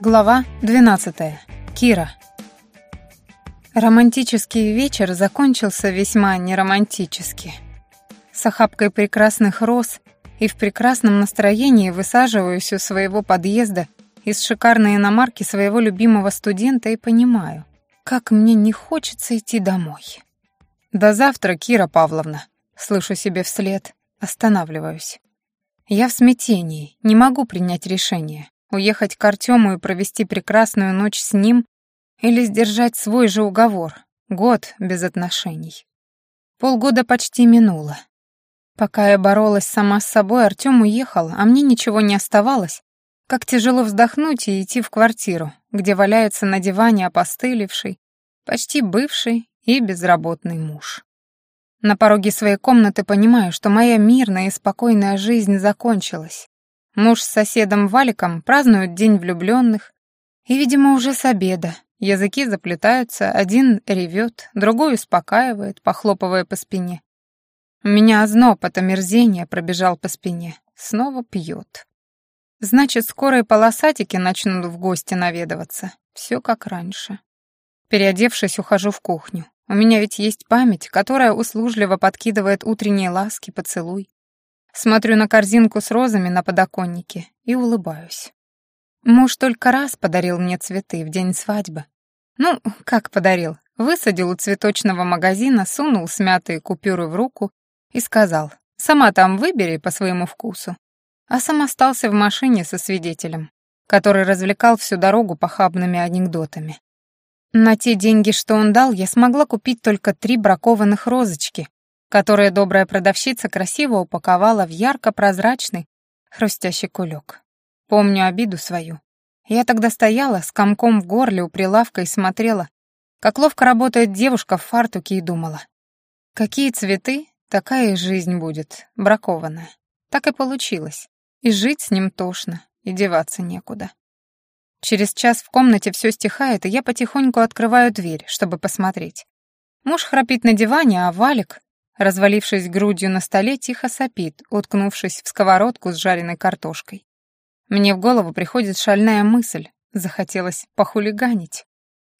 Глава 12. Кира. Романтический вечер закончился весьма неромантически. С охапкой прекрасных роз и в прекрасном настроении высаживаюсь у своего подъезда из шикарной иномарки своего любимого студента и понимаю, как мне не хочется идти домой. «До завтра, Кира Павловна», — слышу себе вслед, останавливаюсь. Я в смятении, не могу принять решение. Уехать к Артему и провести прекрасную ночь с ним или сдержать свой же уговор. Год без отношений. Полгода почти минуло. Пока я боролась сама с собой, Артем уехал, а мне ничего не оставалось, как тяжело вздохнуть и идти в квартиру, где валяется на диване опостылевший, почти бывший и безработный муж. На пороге своей комнаты понимаю, что моя мирная и спокойная жизнь закончилась. Муж с соседом Валиком празднуют День влюбленных, и, видимо, уже с обеда. Языки заплетаются, один ревет, другой успокаивает, похлопывая по спине. У меня озноб от омерзения пробежал по спине. Снова пьет. Значит, скоро и полосатики начнут в гости наведываться. Все как раньше. Переодевшись, ухожу в кухню. У меня ведь есть память, которая услужливо подкидывает утренние ласки, поцелуй. Смотрю на корзинку с розами на подоконнике и улыбаюсь. Муж только раз подарил мне цветы в день свадьбы. Ну, как подарил? Высадил у цветочного магазина, сунул смятые купюры в руку и сказал, «Сама там выбери по своему вкусу». А сам остался в машине со свидетелем, который развлекал всю дорогу похабными анекдотами. На те деньги, что он дал, я смогла купить только три бракованных розочки, которые добрая продавщица красиво упаковала в ярко-прозрачный хрустящий кулек. Помню обиду свою. Я тогда стояла с комком в горле у прилавка и смотрела, как ловко работает девушка в фартуке и думала. Какие цветы, такая и жизнь будет, бракованная. Так и получилось. И жить с ним тошно, и деваться некуда. Через час в комнате все стихает, и я потихоньку открываю дверь, чтобы посмотреть. Муж храпит на диване, а Валик, развалившись грудью на столе, тихо сопит, уткнувшись в сковородку с жареной картошкой. Мне в голову приходит шальная мысль, захотелось похулиганить.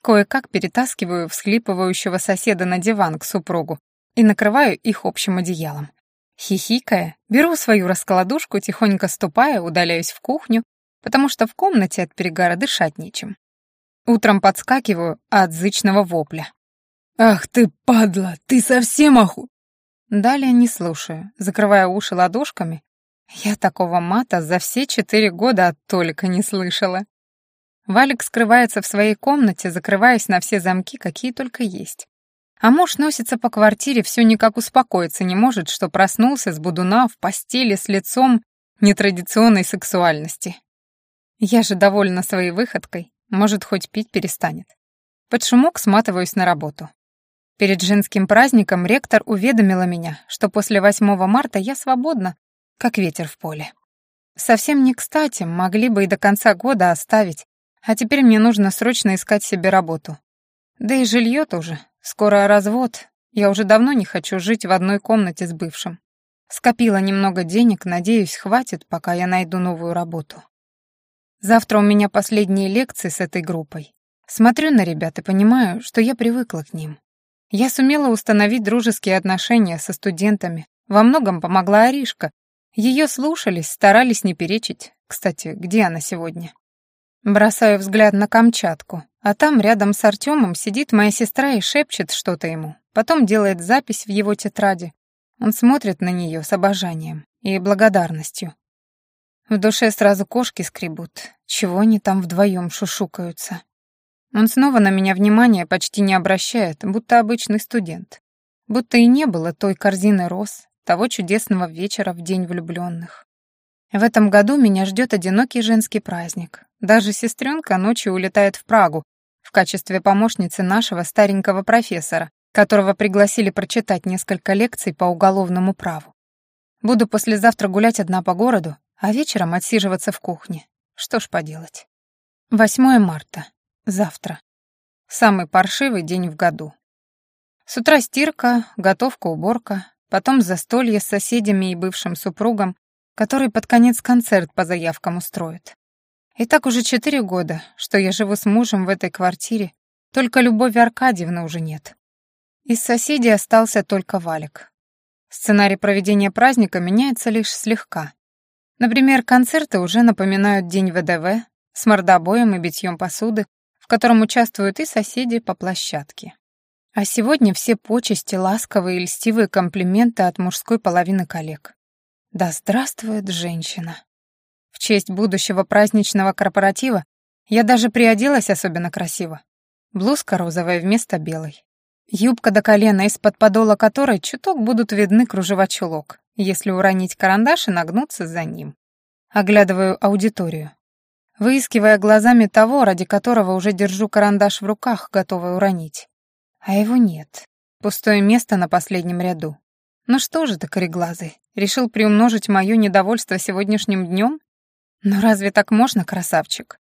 Кое-как перетаскиваю всхлипывающего соседа на диван к супругу и накрываю их общим одеялом. Хихикая, беру свою раскладушку, тихонько ступая, удаляюсь в кухню, потому что в комнате от перегара дышать нечем. Утром подскакиваю от зычного вопля. «Ах ты, падла, ты совсем оху...» Далее не слушаю, закрывая уши ладошками. Я такого мата за все четыре года от Толика не слышала. Валик скрывается в своей комнате, закрываясь на все замки, какие только есть. А муж носится по квартире, все никак успокоиться не может, что проснулся с будуна в постели с лицом нетрадиционной сексуальности. Я же довольна своей выходкой, может, хоть пить перестанет. Под шумок сматываюсь на работу. Перед женским праздником ректор уведомила меня, что после 8 марта я свободна, как ветер в поле. Совсем не кстати, могли бы и до конца года оставить, а теперь мне нужно срочно искать себе работу. Да и жилье тоже. Скоро развод. Я уже давно не хочу жить в одной комнате с бывшим. Скопила немного денег, надеюсь, хватит, пока я найду новую работу. Завтра у меня последние лекции с этой группой. Смотрю на ребят и понимаю, что я привыкла к ним. Я сумела установить дружеские отношения со студентами. Во многом помогла Аришка. Ее слушались, старались не перечить. Кстати, где она сегодня? Бросаю взгляд на Камчатку, а там рядом с Артемом сидит моя сестра и шепчет что-то ему. Потом делает запись в его тетради. Он смотрит на нее с обожанием и благодарностью. В душе сразу кошки скребут. Чего они там вдвоем шушукаются? Он снова на меня внимания почти не обращает, будто обычный студент. Будто и не было той корзины роз, того чудесного вечера в день влюбленных. В этом году меня ждет одинокий женский праздник. Даже сестренка ночью улетает в Прагу в качестве помощницы нашего старенького профессора, которого пригласили прочитать несколько лекций по уголовному праву. Буду послезавтра гулять одна по городу, а вечером отсиживаться в кухне. Что ж поделать. 8 марта. Завтра. Самый паршивый день в году. С утра стирка, готовка, уборка, потом застолье с соседями и бывшим супругом, который под конец концерт по заявкам устроит. И так уже четыре года, что я живу с мужем в этой квартире, только Любови Аркадьевны уже нет. Из соседей остался только Валик. Сценарий проведения праздника меняется лишь слегка. Например, концерты уже напоминают День ВДВ с мордобоем и битьем посуды, котором участвуют и соседи по площадке. А сегодня все почести, ласковые и льстивые комплименты от мужской половины коллег. Да здравствует женщина! В честь будущего праздничного корпоратива я даже приоделась особенно красиво. Блузка розовая вместо белой. Юбка до колена, из-под подола которой чуток будут видны кружева чулок, если уронить карандаш и нагнуться за ним. Оглядываю аудиторию. Выискивая глазами того, ради которого уже держу карандаш в руках, готовый уронить. А его нет. Пустое место на последнем ряду. Ну что же ты, кореглазый, решил приумножить мое недовольство сегодняшним днем? Ну разве так можно, красавчик?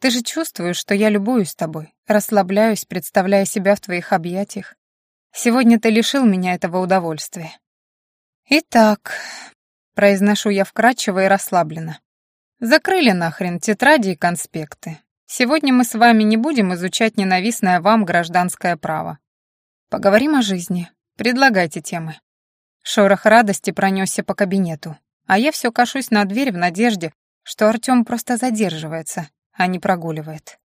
Ты же чувствуешь, что я любуюсь тобой, расслабляюсь, представляя себя в твоих объятиях. Сегодня ты лишил меня этого удовольствия. Итак, произношу я вкрадчиво и расслабленно. Закрыли нахрен тетради и конспекты. Сегодня мы с вами не будем изучать ненавистное вам гражданское право. Поговорим о жизни. Предлагайте темы. Шорох радости пронесся по кабинету, а я все кашусь на дверь в надежде, что Артем просто задерживается, а не прогуливает.